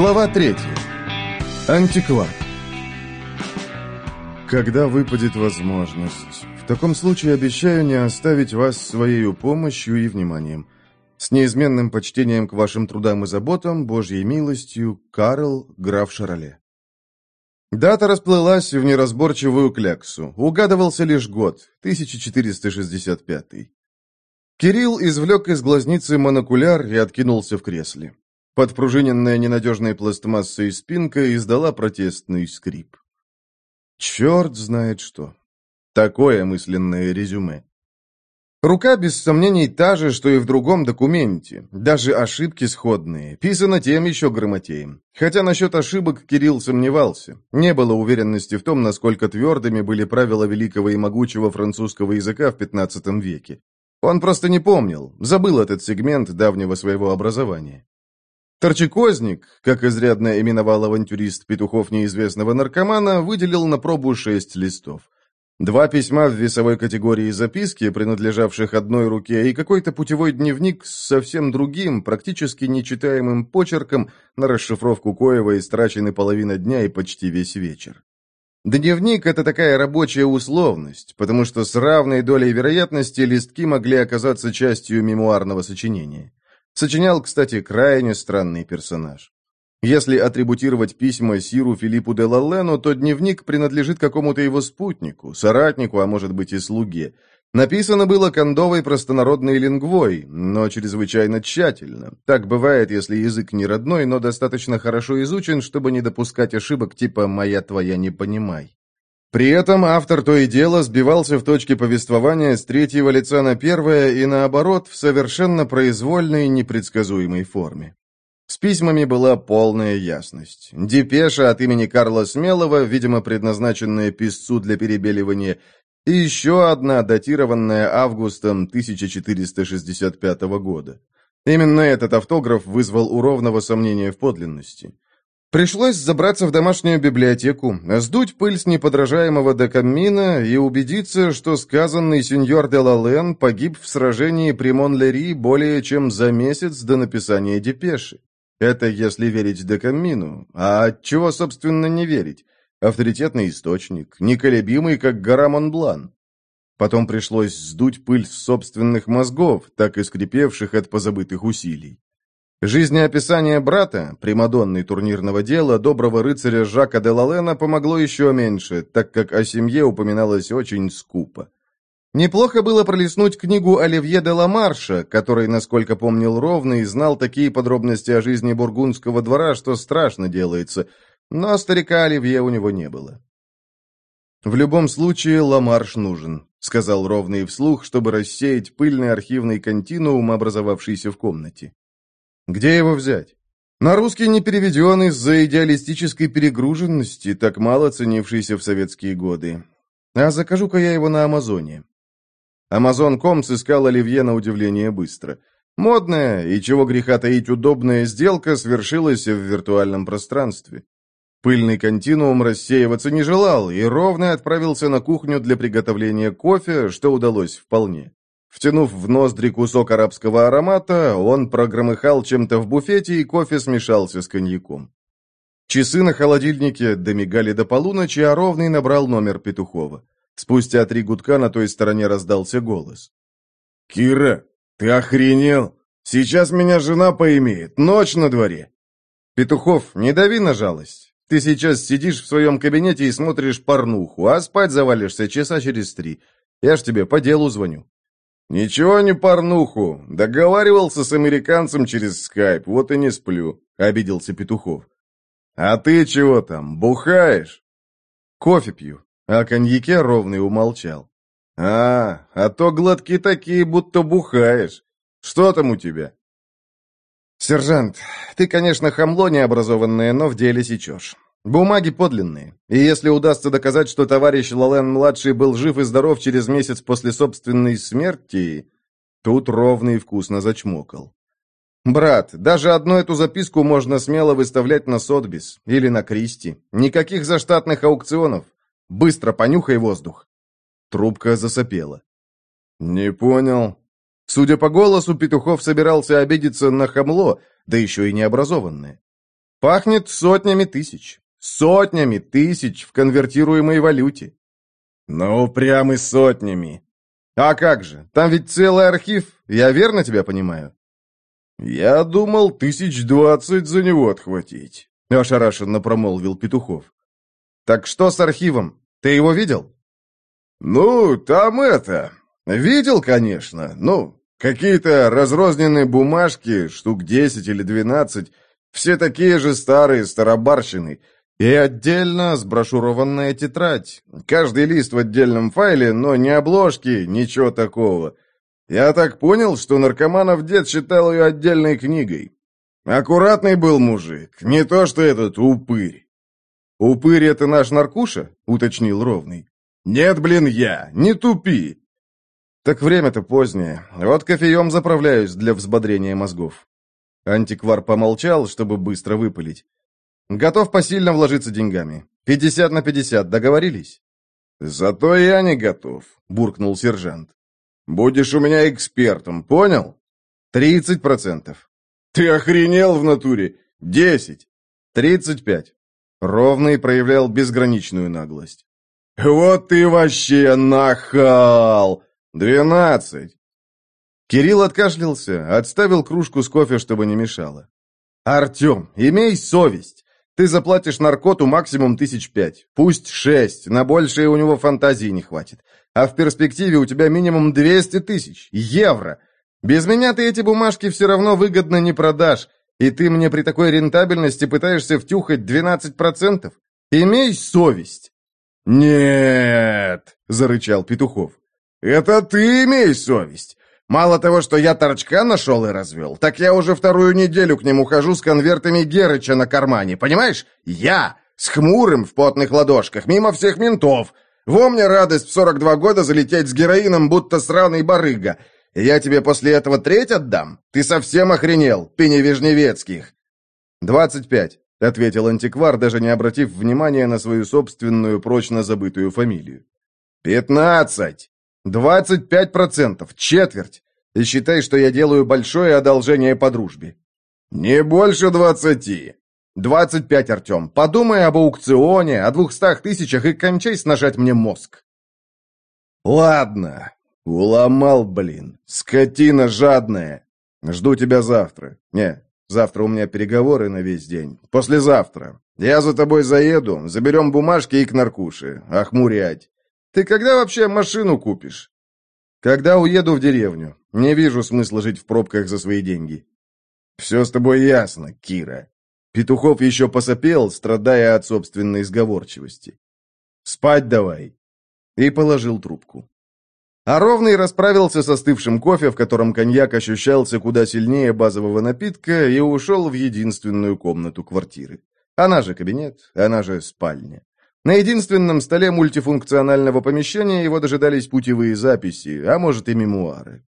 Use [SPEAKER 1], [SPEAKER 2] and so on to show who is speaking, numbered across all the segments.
[SPEAKER 1] Глава 3. Антиквар. Когда выпадет возможность. В таком случае обещаю не оставить вас своей помощью и вниманием. С неизменным почтением к вашим трудам и заботам, Божьей милостью, Карл, граф Шароле. Дата расплылась в неразборчивую кляксу. Угадывался лишь год, 1465. Кирилл извлек из глазницы монокуляр и откинулся в кресле. Подпружиненная ненадежной пластмассой спинка издала протестный скрип. Черт знает что. Такое мысленное резюме. Рука, без сомнений, та же, что и в другом документе. Даже ошибки сходные. Писано тем еще грамотеем. Хотя насчет ошибок Кирилл сомневался. Не было уверенности в том, насколько твердыми были правила великого и могучего французского языка в XV веке. Он просто не помнил, забыл этот сегмент давнего своего образования. Торчекозник, как изрядно именовал авантюрист петухов неизвестного наркомана, выделил на пробу шесть листов. Два письма в весовой категории записки, принадлежавших одной руке, и какой-то путевой дневник с совсем другим, практически нечитаемым почерком, на расшифровку коего истрачены половина дня и почти весь вечер. Дневник — это такая рабочая условность, потому что с равной долей вероятности листки могли оказаться частью мемуарного сочинения. Сочинял, кстати, крайне странный персонаж. Если атрибутировать письма Сиру Филиппу де Лаллену, то дневник принадлежит какому-то его спутнику, соратнику, а может быть и слуге. Написано было кондовой простонародной лингвой, но чрезвычайно тщательно. Так бывает, если язык не родной, но достаточно хорошо изучен, чтобы не допускать ошибок типа «моя твоя не понимай». При этом автор то и дело сбивался в точке повествования с третьего лица на первое и наоборот в совершенно произвольной непредсказуемой форме. С письмами была полная ясность. Депеша от имени Карла Смелого, видимо, предназначенная писцу для перебеливания, и еще одна, датированная августом 1465 года. Именно этот автограф вызвал у Ровного сомнения в подлинности. Пришлось забраться в домашнюю библиотеку, сдуть пыль с неподражаемого декамина и убедиться, что сказанный сеньор де Лален погиб в сражении при Монлери более чем за месяц до написания депеши. Это если верить декамину. А от чего, собственно, не верить? Авторитетный источник, неколебимый, как гора Монблан. Потом пришлось сдуть пыль с собственных мозгов, так и скрипевших от позабытых усилий. Жизнеописание брата, примадонной турнирного дела, доброго рыцаря Жака де Лалена помогло еще меньше, так как о семье упоминалось очень скупо. Неплохо было пролистнуть книгу Оливье де Ламарша, который, насколько помнил ровно, и знал такие подробности о жизни бургундского двора, что страшно делается, но старика Оливье у него не было. «В любом случае Ламарш нужен», — сказал ровный вслух, чтобы рассеять пыльный архивный континуум, образовавшийся в комнате. Где его взять? На русский не переведен из-за идеалистической перегруженности, так мало ценившейся в советские годы. А закажу-ка я его на Амазоне. Амазон.ком сыскал Оливье на удивление быстро. Модная и, чего греха таить, удобная сделка свершилась в виртуальном пространстве. Пыльный континуум рассеиваться не желал и ровно отправился на кухню для приготовления кофе, что удалось вполне. Втянув в ноздри кусок арабского аромата, он прогромыхал чем-то в буфете, и кофе смешался с коньяком. Часы на холодильнике домигали до полуночи, а ровный набрал номер Петухова. Спустя три гудка на той стороне раздался голос. «Кира, ты охренел? Сейчас меня жена поимеет, ночь на дворе!» «Петухов, не дави на жалость. Ты сейчас сидишь в своем кабинете и смотришь порнуху, а спать завалишься часа через три. Я ж тебе по делу звоню». «Ничего не порнуху. Договаривался с американцем через скайп, вот и не сплю», — обиделся Петухов. «А ты чего там, бухаешь?» «Кофе пью», а о коньяке ровный умолчал. «А, а то глотки такие, будто бухаешь. Что там у тебя?» «Сержант, ты, конечно, хамло необразованное, но в деле сечешь. Бумаги подлинные, и если удастся доказать, что товарищ Лален-младший был жив и здоров через месяц после собственной смерти, тут ровно и вкусно зачмокал. «Брат, даже одну эту записку можно смело выставлять на Сотбис или на Кристи. Никаких заштатных аукционов. Быстро понюхай воздух». Трубка засопела. «Не понял». Судя по голосу, Петухов собирался обидеться на хамло, да еще и необразованное. Пахнет сотнями тысяч. Сотнями тысяч в конвертируемой валюте. Ну, прямо сотнями. А как же, там ведь целый архив, я верно тебя понимаю? Я думал, тысяч двадцать за него отхватить, ошарашенно промолвил Петухов. Так что с архивом? Ты его видел? Ну, там это... Видел, конечно. Ну, какие-то разрозненные бумажки, штук десять или двенадцать, все такие же старые, старобарщины. И отдельно сброшурованная тетрадь. Каждый лист в отдельном файле, но ни обложки, ничего такого. Я так понял, что наркоманов дед считал ее отдельной книгой. Аккуратный был мужик, не то что этот упырь. «Упырь — это наш наркуша?» — уточнил Ровный. «Нет, блин, я, не тупи!» «Так время-то позднее. Вот кофеем заправляюсь для взбодрения мозгов». Антиквар помолчал, чтобы быстро выпалить. «Готов посильно вложиться деньгами. Пятьдесят на пятьдесят, договорились?» «Зато я не готов», — буркнул сержант. «Будешь у меня экспертом, понял?» «Тридцать процентов». «Ты охренел в натуре? Десять». «Тридцать пять». Ровный проявлял безграничную наглость. «Вот ты вообще нахал! Двенадцать!» Кирилл откашлялся, отставил кружку с кофе, чтобы не мешало. «Артем, имей совесть! Ты заплатишь наркоту максимум тысяч пять, пусть шесть, на большее у него фантазии не хватит. А в перспективе у тебя минимум двести тысяч, евро. Без меня ты эти бумажки все равно выгодно не продашь, и ты мне при такой рентабельности пытаешься втюхать двенадцать процентов? Имей совесть!» «Нет!» — зарычал Петухов. «Это ты имей совесть! Мало того, что я торчка нашел и развел, так я уже вторую неделю к нему хожу с конвертами Герыча на кармане, понимаешь? Я! С хмурым в потных ладошках, мимо всех ментов. Во мне радость в 42 года залететь с героином, будто сраный барыга. Я тебе после этого треть отдам? Ты совсем охренел, Пеневежневецких!» «Двадцать пять», — ответил антиквар, даже не обратив внимания на свою собственную прочно забытую фамилию. «Пятнадцать!» «Двадцать пять процентов, четверть. И считай, что я делаю большое одолжение по дружбе». «Не больше двадцати». «Двадцать пять, Артем. Подумай об аукционе, о двухстах тысячах и кончай снажать мне мозг». «Ладно. Уломал, блин. Скотина жадная. Жду тебя завтра. Не, завтра у меня переговоры на весь день. Послезавтра. Я за тобой заеду, заберем бумажки и к наркуше. Охмурять. Ты когда вообще машину купишь? Когда уеду в деревню. Не вижу смысла жить в пробках за свои деньги. Все с тобой ясно, Кира. Петухов еще посопел, страдая от собственной сговорчивости. Спать давай. И положил трубку. А Ровный расправился со остывшим кофе, в котором коньяк ощущался куда сильнее базового напитка, и ушел в единственную комнату квартиры. Она же кабинет, она же спальня. На единственном столе мультифункционального помещения его дожидались путевые записи, а может и мемуары.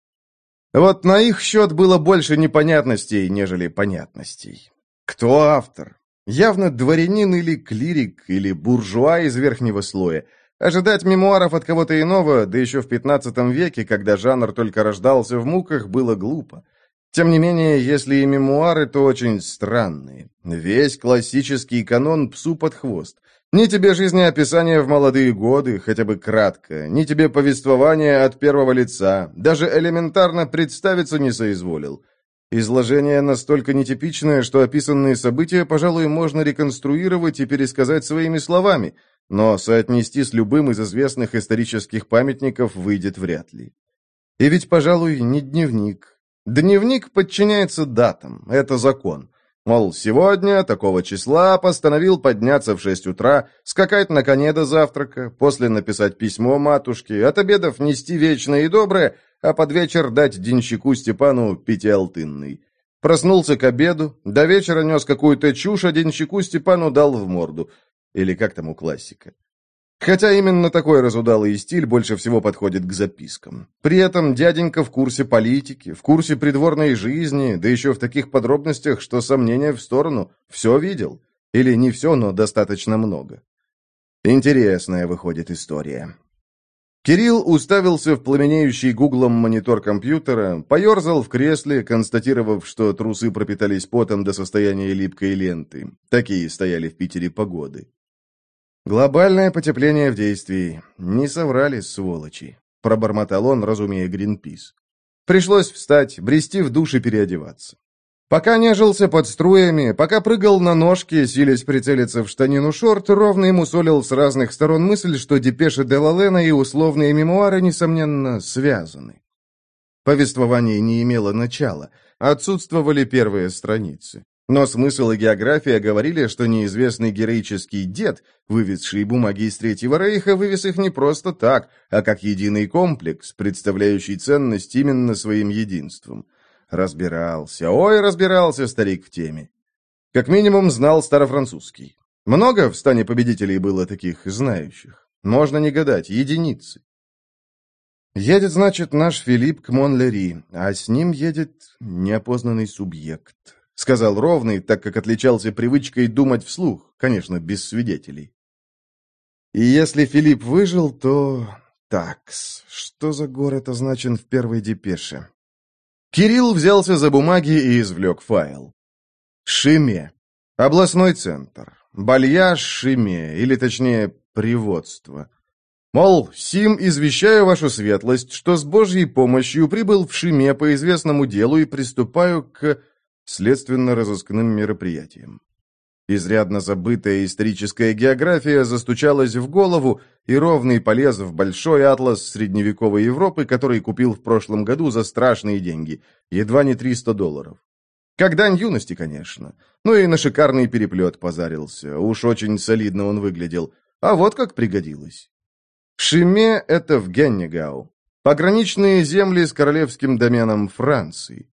[SPEAKER 1] Вот на их счет было больше непонятностей, нежели понятностей. Кто автор? Явно дворянин или клирик, или буржуа из верхнего слоя. Ожидать мемуаров от кого-то иного, да еще в пятнадцатом веке, когда жанр только рождался в муках, было глупо. Тем не менее, если и мемуары, то очень странные. Весь классический канон псу под хвост. Ни тебе жизнеописание в молодые годы, хотя бы кратко, ни тебе повествование от первого лица, даже элементарно представиться не соизволил. Изложение настолько нетипичное, что описанные события, пожалуй, можно реконструировать и пересказать своими словами, но соотнести с любым из известных исторических памятников выйдет вряд ли. И ведь, пожалуй, не дневник. Дневник подчиняется датам, это закон. Мол, сегодня, такого числа, постановил подняться в шесть утра, скакать на коне до завтрака, после написать письмо матушке, от обедов нести вечное и доброе, а под вечер дать денщику Степану пятиалтынный. Проснулся к обеду, до вечера нес какую-то чушь, а денщику Степану дал в морду. Или как там у классика. Хотя именно такой разудалый стиль больше всего подходит к запискам. При этом дяденька в курсе политики, в курсе придворной жизни, да еще в таких подробностях, что сомнения в сторону, все видел. Или не все, но достаточно много. Интересная выходит история. Кирилл уставился в пламенеющий гуглом монитор компьютера, поерзал в кресле, констатировав, что трусы пропитались потом до состояния липкой ленты. Такие стояли в Питере погоды. «Глобальное потепление в действии. Не соврали, сволочи», — пробормотал он, разумея Гринпис. Пришлось встать, брести в душ и переодеваться. Пока нежился под струями, пока прыгал на ножки, силясь прицелиться в штанину шорт, ровно ему солил с разных сторон мысль, что депеши Делалена и условные мемуары, несомненно, связаны. Повествование не имело начала, отсутствовали первые страницы. Но смысл и география говорили, что неизвестный героический дед, вывезший бумаги из Третьего Рейха, вывез их не просто так, а как единый комплекс, представляющий ценность именно своим единством. Разбирался, ой, разбирался старик в теме. Как минимум знал старофранцузский. Много в стане победителей было таких знающих. Можно не гадать, единицы. Едет, значит, наш Филипп к Монлери, а с ним едет неопознанный субъект. Сказал ровный, так как отличался привычкой думать вслух, конечно, без свидетелей. И если Филипп выжил, то... Такс, что за город означен в первой депеше? Кирилл взялся за бумаги и извлек файл. Шиме. Областной центр. Балья Шиме, или точнее, приводство. Мол, Сим, извещаю вашу светлость, что с Божьей помощью прибыл в Шиме по известному делу и приступаю к следственно-розыскным мероприятиям. Изрядно забытая историческая география застучалась в голову, и ровный полез в большой атлас средневековой Европы, который купил в прошлом году за страшные деньги, едва не 300 долларов. Как дань юности, конечно. Ну и на шикарный переплет позарился. Уж очень солидно он выглядел. А вот как пригодилось. Шиме — это в Геннегау. Пограничные земли с королевским доменом Франции.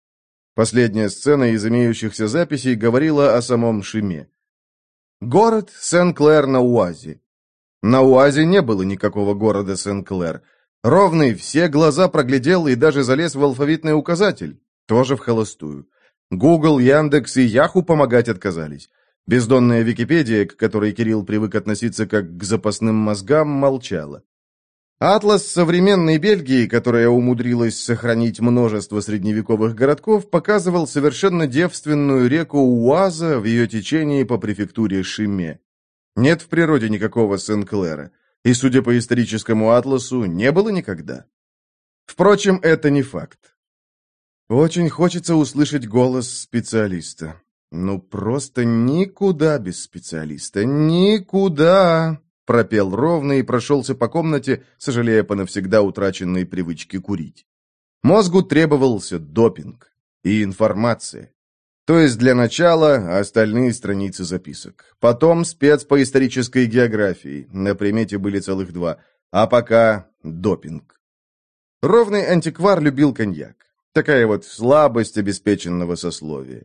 [SPEAKER 1] Последняя сцена из имеющихся записей говорила о самом Шиме. Город Сен-Клэр на Уазе. На Уазе не было никакого города Сен-Клэр. Ровный все глаза проглядел и даже залез в алфавитный указатель. Тоже в холостую. Google, Яндекс и Яху помогать отказались. Бездонная Википедия, к которой Кирилл привык относиться как к запасным мозгам, молчала. Атлас современной Бельгии, которая умудрилась сохранить множество средневековых городков, показывал совершенно девственную реку Уаза в ее течении по префектуре Шиме. Нет в природе никакого Сен-Клэра, и, судя по историческому атласу, не было никогда. Впрочем, это не факт. Очень хочется услышать голос специалиста. Ну, просто никуда без специалиста. Никуда пропел ровно и прошелся по комнате, сожалея по навсегда утраченной привычке курить. Мозгу требовался допинг и информация. То есть для начала остальные страницы записок. Потом спец по исторической географии, на примете были целых два, а пока допинг. Ровный антиквар любил коньяк. Такая вот слабость обеспеченного сословия.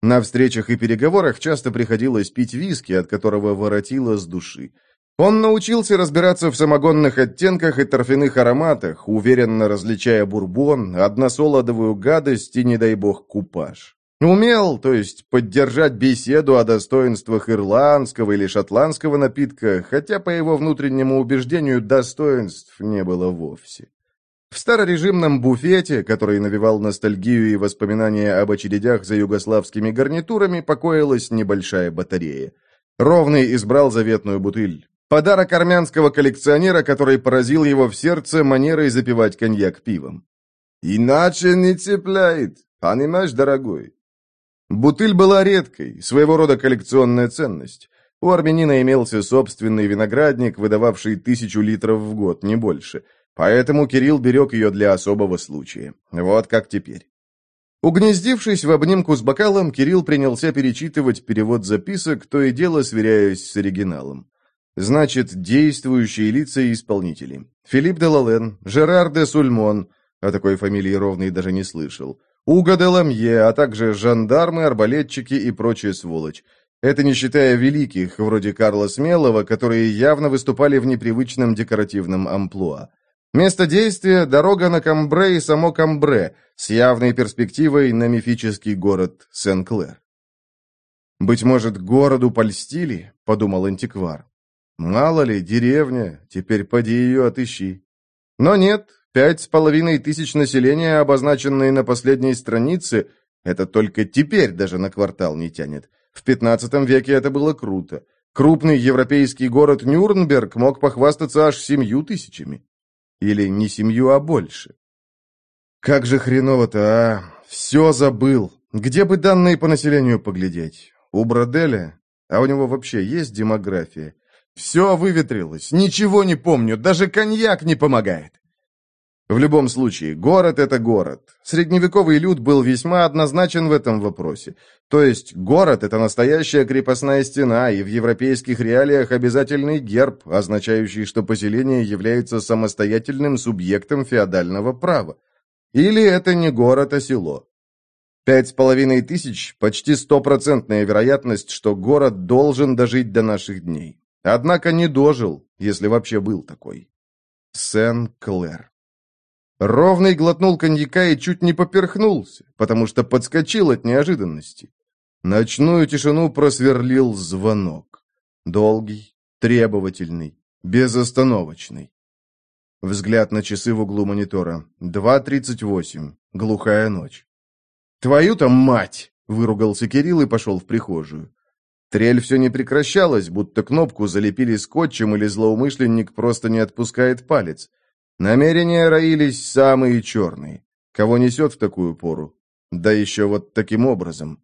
[SPEAKER 1] На встречах и переговорах часто приходилось пить виски, от которого воротило с души. Он научился разбираться в самогонных оттенках и торфяных ароматах, уверенно различая бурбон, односолодовую гадость и, не дай бог, купаж. Умел, то есть, поддержать беседу о достоинствах ирландского или шотландского напитка, хотя, по его внутреннему убеждению, достоинств не было вовсе. В старорежимном буфете, который навевал ностальгию и воспоминания об очередях за югославскими гарнитурами, покоилась небольшая батарея. Ровный избрал заветную бутыль. Подарок армянского коллекционера, который поразил его в сердце манерой запивать коньяк пивом. «Иначе не цепляет, понимаешь, дорогой?» Бутыль была редкой, своего рода коллекционная ценность. У армянина имелся собственный виноградник, выдававший тысячу литров в год, не больше. Поэтому Кирилл берег ее для особого случая. Вот как теперь. Угнездившись в обнимку с бокалом, Кирилл принялся перечитывать перевод записок, то и дело сверяясь с оригиналом. Значит, действующие лица и исполнители. Филипп де Лален, Жерар де Сульмон, о такой фамилии ровный даже не слышал, Уго де Ламье, а также жандармы, арбалетчики и прочая сволочь. Это не считая великих, вроде Карла Смелого, которые явно выступали в непривычном декоративном амплуа. Место действия – дорога на Камбре и само Камбре, с явной перспективой на мифический город Сен-Клэр. «Быть может, городу польстили?» – подумал антиквар. Мало ли, деревня, теперь поди ее отыщи. Но нет, пять с половиной тысяч населения, обозначенные на последней странице, это только теперь даже на квартал не тянет. В пятнадцатом веке это было круто. Крупный европейский город Нюрнберг мог похвастаться аж семью тысячами. Или не семью, а больше. Как же хреново-то, а! Все забыл. Где бы данные по населению поглядеть? У Броделя? А у него вообще есть демография? Все выветрилось, ничего не помню, даже коньяк не помогает. В любом случае, город — это город. Средневековый люд был весьма однозначен в этом вопросе. То есть, город — это настоящая крепостная стена, и в европейских реалиях обязательный герб, означающий, что поселение является самостоятельным субъектом феодального права. Или это не город, а село. Пять с половиной тысяч – почти стопроцентная вероятность, что город должен дожить до наших дней. Однако не дожил, если вообще был такой. Сен-Клэр. Ровный глотнул коньяка и чуть не поперхнулся, потому что подскочил от неожиданности. Ночную тишину просверлил звонок. Долгий, требовательный, безостановочный. Взгляд на часы в углу монитора. 2.38. Глухая ночь. «Твою-то мать!» — выругался Кирилл и пошел в прихожую. Трель все не прекращалась, будто кнопку залепили скотчем или злоумышленник просто не отпускает палец. Намерения роились самые черные. Кого несет в такую пору? Да еще вот таким образом.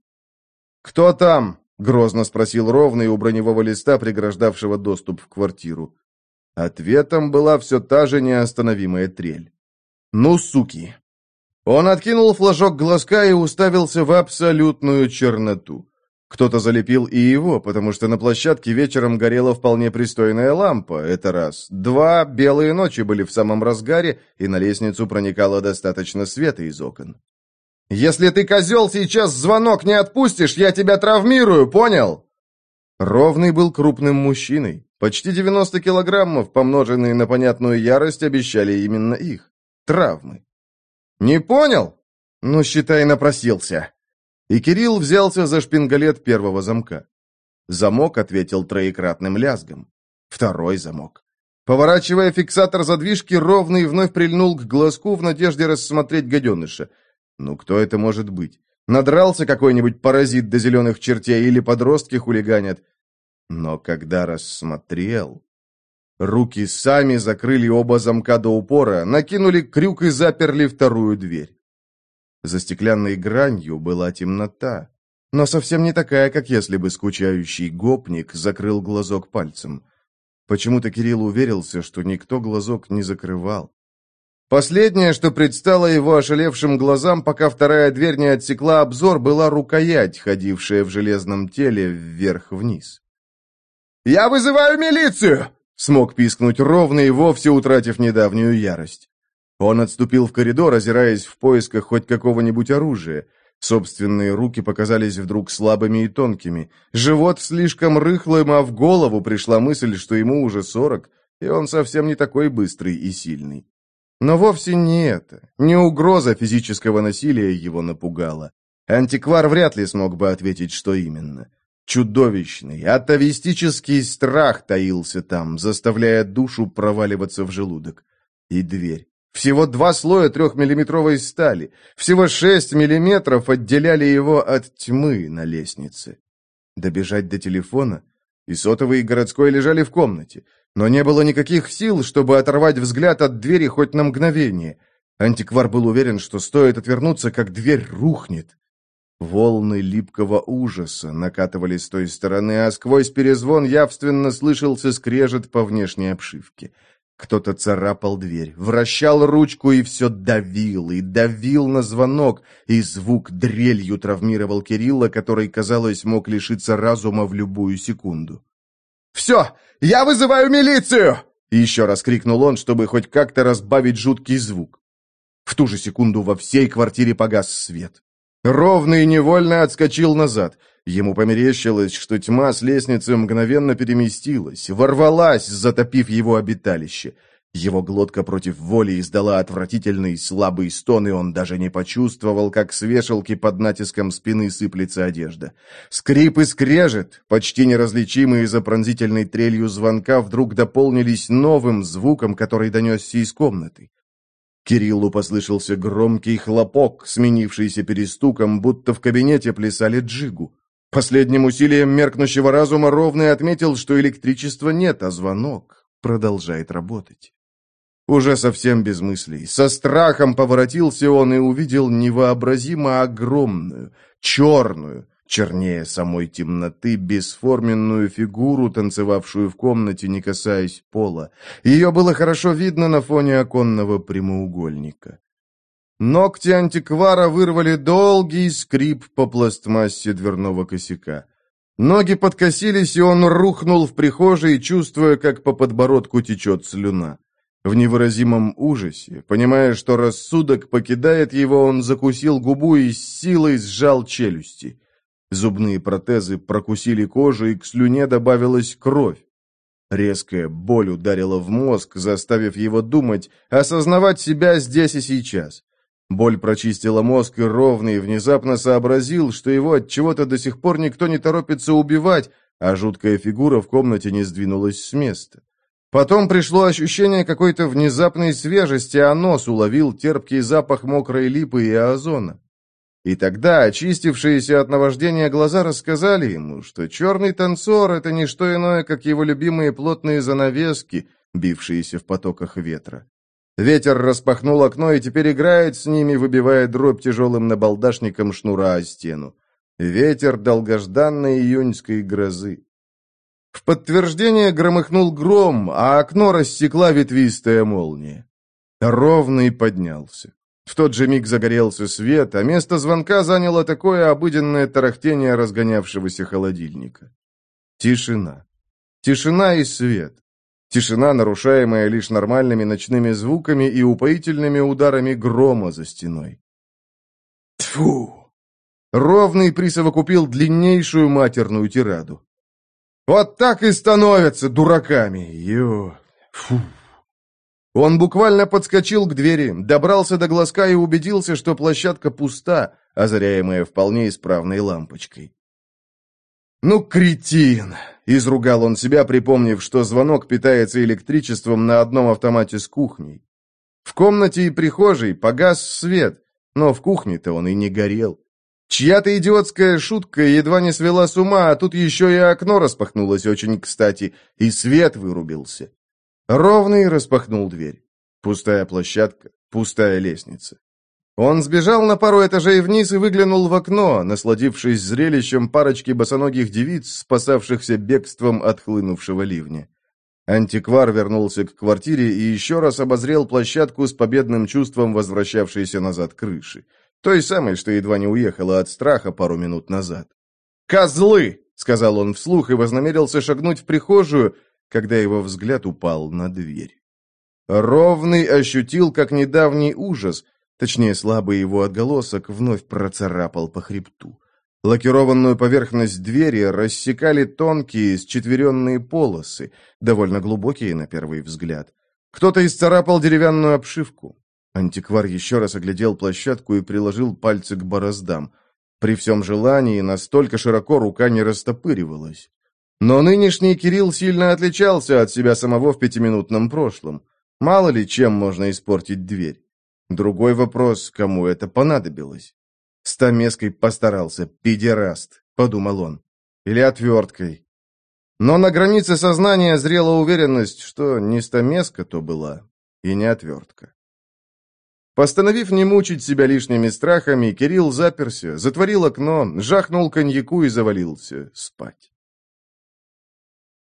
[SPEAKER 1] «Кто там?» — грозно спросил ровный у броневого листа, преграждавшего доступ в квартиру. Ответом была все та же неостановимая трель. «Ну, суки!» Он откинул флажок глазка и уставился в абсолютную черноту. Кто-то залепил и его, потому что на площадке вечером горела вполне пристойная лампа, это раз. Два, белые ночи были в самом разгаре, и на лестницу проникало достаточно света из окон. «Если ты, козел, сейчас звонок не отпустишь, я тебя травмирую, понял?» Ровный был крупным мужчиной. Почти 90 килограммов, помноженные на понятную ярость, обещали именно их. Травмы. «Не понял? Ну, считай, напросился». И Кирилл взялся за шпингалет первого замка. Замок ответил троекратным лязгом. Второй замок. Поворачивая фиксатор задвижки, ровный вновь прильнул к глазку в надежде рассмотреть гаденыша. Ну, кто это может быть? Надрался какой-нибудь паразит до зеленых чертей или подростки хулиганят? Но когда рассмотрел... Руки сами закрыли оба замка до упора, накинули крюк и заперли вторую дверь. За стеклянной гранью была темнота, но совсем не такая, как если бы скучающий гопник закрыл глазок пальцем. Почему-то Кирилл уверился, что никто глазок не закрывал. Последнее, что предстало его ошалевшим глазам, пока вторая дверь не отсекла обзор, была рукоять, ходившая в железном теле вверх-вниз. «Я вызываю милицию!» — смог пискнуть ровно и вовсе утратив недавнюю ярость. Он отступил в коридор, озираясь в поисках хоть какого-нибудь оружия. Собственные руки показались вдруг слабыми и тонкими. Живот слишком рыхлым, а в голову пришла мысль, что ему уже сорок, и он совсем не такой быстрый и сильный. Но вовсе не это. Не угроза физического насилия его напугала. Антиквар вряд ли смог бы ответить, что именно. Чудовищный, атовистический страх таился там, заставляя душу проваливаться в желудок. И дверь. Всего два слоя трехмиллиметровой стали, всего шесть миллиметров отделяли его от тьмы на лестнице. Добежать до телефона? И сотовый, и городской лежали в комнате. Но не было никаких сил, чтобы оторвать взгляд от двери хоть на мгновение. Антиквар был уверен, что стоит отвернуться, как дверь рухнет. Волны липкого ужаса накатывали с той стороны, а сквозь перезвон явственно слышался скрежет по внешней обшивке. Кто-то царапал дверь, вращал ручку и все давил, и давил на звонок, и звук дрелью травмировал Кирилла, который, казалось, мог лишиться разума в любую секунду. «Все! Я вызываю милицию!» Еще раз крикнул он, чтобы хоть как-то разбавить жуткий звук. В ту же секунду во всей квартире погас свет. Ровно и невольно отскочил назад. Ему померещилось, что тьма с лестницы мгновенно переместилась, ворвалась, затопив его обиталище. Его глотка против воли издала отвратительный слабый стон, и он даже не почувствовал, как с вешалки под натиском спины сыплется одежда. Скрип и скрежет, почти неразличимые за пронзительной трелью звонка, вдруг дополнились новым звуком, который донесся из комнаты. Кириллу послышался громкий хлопок, сменившийся перестуком, будто в кабинете плясали джигу. Последним усилием меркнущего разума Ровный отметил, что электричества нет, а звонок продолжает работать. Уже совсем без мыслей. Со страхом поворотился он и увидел невообразимо огромную, черную, чернее самой темноты, бесформенную фигуру, танцевавшую в комнате, не касаясь пола. Ее было хорошо видно на фоне оконного прямоугольника. Ногти антиквара вырвали долгий скрип по пластмассе дверного косяка. Ноги подкосились, и он рухнул в прихожей, чувствуя, как по подбородку течет слюна. В невыразимом ужасе, понимая, что рассудок покидает его, он закусил губу и с силой сжал челюсти. Зубные протезы прокусили кожу, и к слюне добавилась кровь. Резкая боль ударила в мозг, заставив его думать, осознавать себя здесь и сейчас. Боль прочистила мозг, и ровный внезапно сообразил, что его от чего-то до сих пор никто не торопится убивать, а жуткая фигура в комнате не сдвинулась с места. Потом пришло ощущение какой-то внезапной свежести, а нос уловил терпкий запах мокрой липы и озона. И тогда очистившиеся от наваждения глаза рассказали ему, что черный танцор — это не что иное, как его любимые плотные занавески, бившиеся в потоках ветра. Ветер распахнул окно и теперь играет с ними, выбивая дробь тяжелым набалдашником шнура о стену. Ветер долгожданной июньской грозы. В подтверждение громыхнул гром, а окно рассекла ветвистая молния. Ровный поднялся. В тот же миг загорелся свет, а место звонка заняло такое обыденное тарахтение разгонявшегося холодильника. Тишина. Тишина и свет. Тишина, нарушаемая лишь нормальными ночными звуками и упоительными ударами грома за стеной. Тфу! Ровный присовокупил длиннейшую матерную тираду. Вот так и становятся дураками. Ё. Фу. Он буквально подскочил к двери, добрался до глазка и убедился, что площадка пуста, озаряемая вполне исправной лампочкой. «Ну, кретин!» — изругал он себя, припомнив, что звонок питается электричеством на одном автомате с кухней. В комнате и прихожей погас свет, но в кухне-то он и не горел. Чья-то идиотская шутка едва не свела с ума, а тут еще и окно распахнулось очень кстати, и свет вырубился. Ровный распахнул дверь. Пустая площадка, пустая лестница. Он сбежал на пару этажей вниз и выглянул в окно, насладившись зрелищем парочки босоногих девиц, спасавшихся бегством от хлынувшего ливня. Антиквар вернулся к квартире и еще раз обозрел площадку с победным чувством возвращавшейся назад крыши. Той самой, что едва не уехала от страха пару минут назад. «Козлы!» — сказал он вслух и вознамерился шагнуть в прихожую, когда его взгляд упал на дверь. Ровный ощутил, как недавний ужас, точнее слабый его отголосок, вновь процарапал по хребту. Лакированную поверхность двери рассекали тонкие, счетверенные полосы, довольно глубокие на первый взгляд. Кто-то исцарапал деревянную обшивку. Антиквар еще раз оглядел площадку и приложил пальцы к бороздам. При всем желании настолько широко рука не растопыривалась. Но нынешний Кирилл сильно отличался от себя самого в пятиминутном прошлом. Мало ли чем можно испортить дверь. Другой вопрос, кому это понадобилось. Стамеской постарался, педераст, подумал он. Или отверткой. Но на границе сознания зрела уверенность, что не стамеска то была, и не отвертка. Постановив не мучить себя лишними страхами, Кирилл заперся, затворил окно, жахнул коньяку и завалился спать.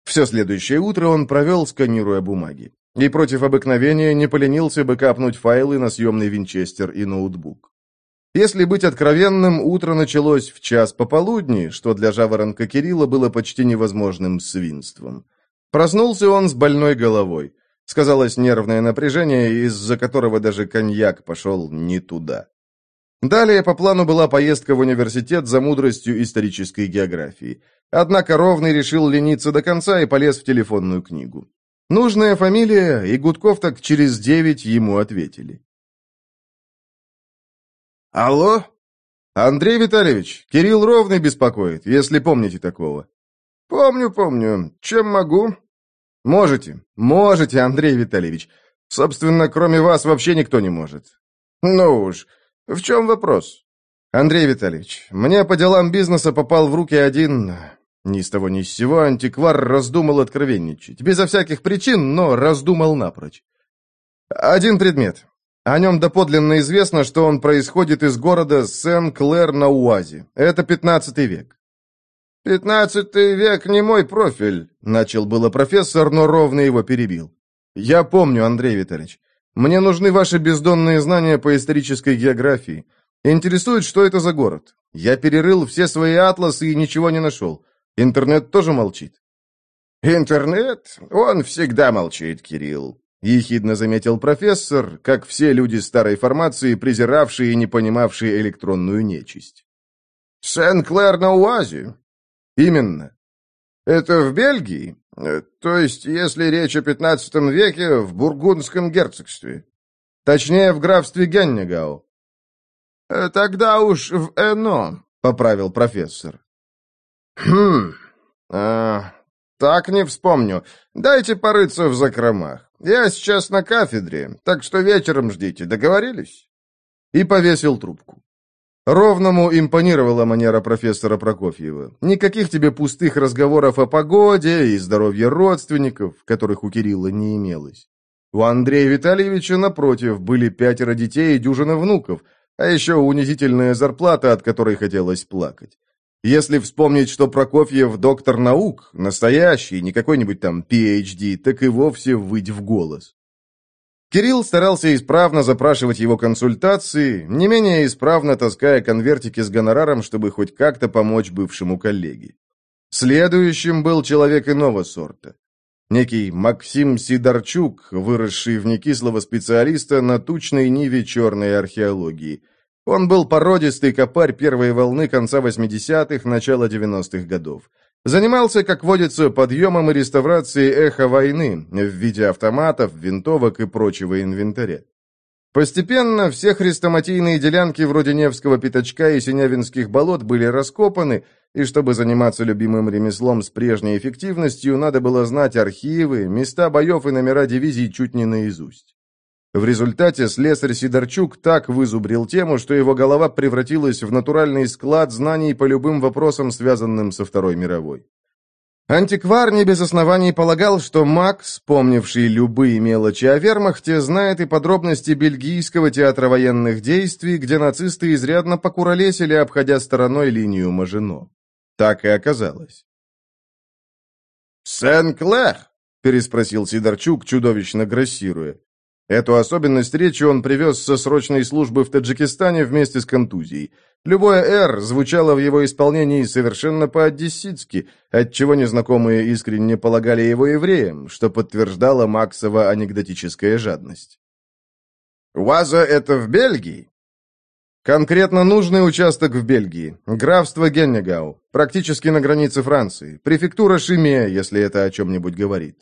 [SPEAKER 1] Все следующее утро он провел, сканируя бумаги. И против обыкновения не поленился бы капнуть файлы на съемный винчестер и ноутбук. Если быть откровенным, утро началось в час пополудни, что для жаворонка Кирилла было почти невозможным свинством. Проснулся он с больной головой. Сказалось нервное напряжение, из-за которого даже коньяк пошел не туда. Далее по плану была поездка в университет за мудростью исторической географии. Однако Ровный решил лениться до конца и полез в телефонную книгу. Нужная фамилия, и Гудков так через девять ему ответили. «Алло?» «Андрей Витальевич, Кирилл Ровный беспокоит, если помните такого». «Помню, помню. Чем могу?» «Можете. Можете, Андрей Витальевич. Собственно, кроме вас вообще никто не может». «Ну уж. В чем вопрос?» «Андрей Витальевич, мне по делам бизнеса попал в руки один... Ни с того ни с сего антиквар раздумал откровенничать. Безо всяких причин, но раздумал напрочь. Один предмет. О нем доподлинно известно, что он происходит из города Сен-Клэр на Уазе. Это пятнадцатый век. «Пятнадцатый век не мой профиль», — начал было профессор, но ровно его перебил. «Я помню, Андрей Витальевич. Мне нужны ваши бездонные знания по исторической географии. Интересует, что это за город. Я перерыл все свои атласы и ничего не нашел. Интернет тоже молчит». «Интернет? Он всегда молчит, Кирилл», — ехидно заметил профессор, как все люди старой формации, презиравшие и не понимавшие электронную нечисть. «Сен-Клэр на Уазе?» «Именно». «Это в Бельгии? То есть, если речь о пятнадцатом веке, в Бургундском герцогстве?» «Точнее, в графстве Геннегау». Э, «Тогда уж в Эно», — поправил профессор. «Хм... А, так не вспомню. Дайте порыться в закромах. Я сейчас на кафедре, так что вечером ждите. Договорились?» И повесил трубку. Ровному импонировала манера профессора Прокофьева. Никаких тебе пустых разговоров о погоде и здоровье родственников, которых у Кирилла не имелось. У Андрея Витальевича, напротив, были пятеро детей и дюжина внуков, а еще унизительная зарплата, от которой хотелось плакать. Если вспомнить, что Прокофьев доктор наук, настоящий, не какой-нибудь там PhD, так и вовсе выть в голос. Кирилл старался исправно запрашивать его консультации, не менее исправно таская конвертики с гонораром, чтобы хоть как-то помочь бывшему коллеге. Следующим был человек иного сорта. Некий Максим Сидорчук, выросший в некислого специалиста на тучной ниве черной археологии. Он был породистый копарь первой волны конца 80-х, начала 90-х годов. Занимался, как водится, подъемом и реставрацией эхо войны в виде автоматов, винтовок и прочего инвентаря. Постепенно все хрестоматийные делянки вроде Невского пятачка и Синявинских болот были раскопаны, и чтобы заниматься любимым ремеслом с прежней эффективностью, надо было знать архивы, места боев и номера дивизий чуть не наизусть. В результате слесарь Сидорчук так вызубрил тему, что его голова превратилась в натуральный склад знаний по любым вопросам, связанным со Второй мировой. Антиквар не без оснований полагал, что Макс, помнивший любые мелочи о вермахте, знает и подробности бельгийского театра военных действий, где нацисты изрядно покуролесили, обходя стороной линию Мажино. Так и оказалось. «Сен-Клэр?» — переспросил Сидорчук, чудовищно грассируя. Эту особенность речи он привез со срочной службы в Таджикистане вместе с контузией. Любое «Р» звучало в его исполнении совершенно по-одесситски, отчего незнакомые искренне полагали его евреем, что подтверждала Максова анекдотическая жадность. «Уаза — это в Бельгии?» «Конкретно нужный участок в Бельгии. Графство Геннегау. Практически на границе Франции. Префектура Шиме, если это о чем-нибудь говорит».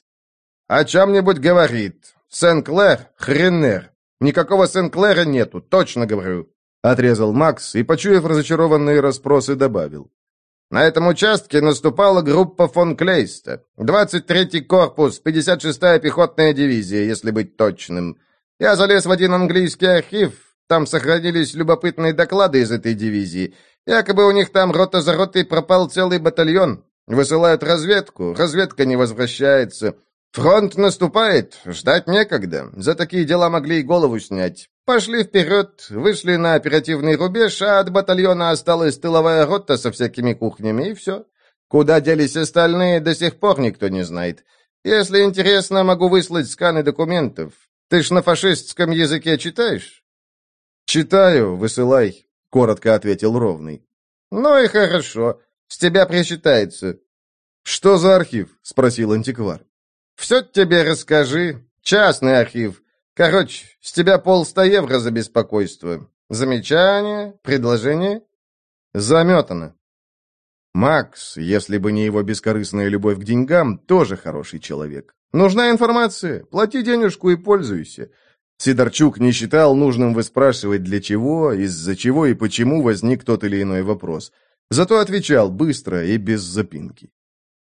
[SPEAKER 1] «О чем-нибудь говорит. Сен-Клэр — хренер. Никакого Сен-Клэра нету, точно говорю», — отрезал Макс и, почуяв разочарованные расспросы, добавил. «На этом участке наступала группа фон Клейста. 23-й корпус, 56-я пехотная дивизия, если быть точным. Я залез в один английский архив, там сохранились любопытные доклады из этой дивизии. Якобы у них там рота за ротой пропал целый батальон. Высылают разведку, разведка не возвращается. Фронт наступает, ждать некогда. За такие дела могли и голову снять. Пошли вперед, вышли на оперативный рубеж, а от батальона осталась тыловая рота со всякими кухнями, и все. Куда делись остальные, до сих пор никто не знает. Если интересно, могу выслать сканы документов. Ты ж на фашистском языке читаешь? Читаю, высылай, коротко ответил Ровный. Ну и хорошо, с тебя причитается. Что за архив? спросил антиквар. Все тебе расскажи. Частный архив. Короче, с тебя полста евро за беспокойство. Замечание? Предложение? Заметано. Макс, если бы не его бескорыстная любовь к деньгам, тоже хороший человек. Нужна информация? Плати денежку и пользуйся. Сидорчук не считал нужным выспрашивать, для чего, из-за чего и почему возник тот или иной вопрос. Зато отвечал быстро и без запинки.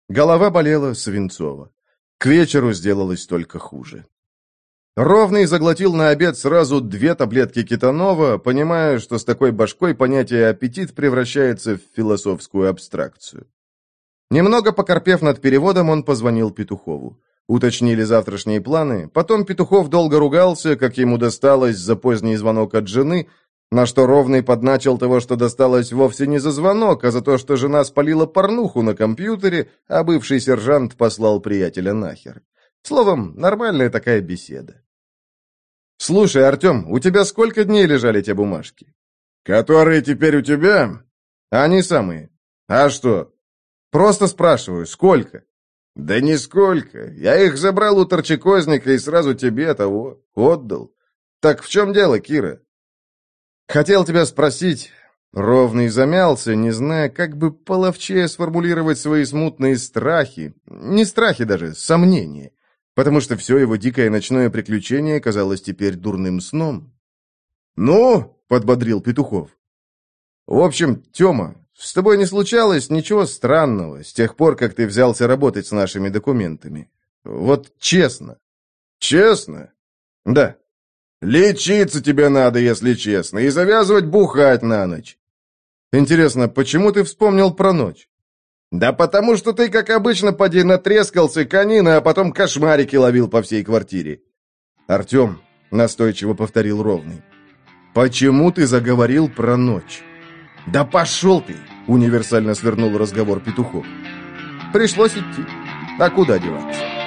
[SPEAKER 1] Голова болела свинцово. К вечеру сделалось только хуже. Ровный заглотил на обед сразу две таблетки кетанова, понимая, что с такой башкой понятие «аппетит» превращается в философскую абстракцию. Немного покорпев над переводом, он позвонил Петухову. Уточнили завтрашние планы, потом Петухов долго ругался, как ему досталось за поздний звонок от жены, на что Ровный подначил того, что досталось вовсе не за звонок, а за то, что жена спалила порнуху на компьютере, а бывший сержант послал приятеля нахер. Словом, нормальная такая беседа. «Слушай, Артем, у тебя сколько дней лежали те бумажки?» «Которые теперь у тебя?» «Они самые. А что?» «Просто спрашиваю, сколько?» «Да нисколько. Я их забрал у торчекозника и сразу тебе того отдал. Так в чем дело, Кира?» «Хотел тебя спросить...» Ровный замялся, не зная, как бы половчее сформулировать свои смутные страхи. Не страхи даже, сомнения потому что все его дикое ночное приключение казалось теперь дурным сном. «Ну?» — подбодрил Петухов. «В общем, Тёма, с тобой не случалось ничего странного с тех пор, как ты взялся работать с нашими документами. Вот честно». «Честно?» «Да». «Лечиться тебе надо, если честно, и завязывать бухать на ночь». «Интересно, почему ты вспомнил про ночь?» «Да потому что ты, как обычно, поди натрескался конина, а потом кошмарики ловил по всей квартире». «Артем», — настойчиво повторил Ровный, — «почему ты заговорил про ночь?» «Да пошел ты!» — универсально свернул разговор Петухов. «Пришлось идти. А куда деваться?»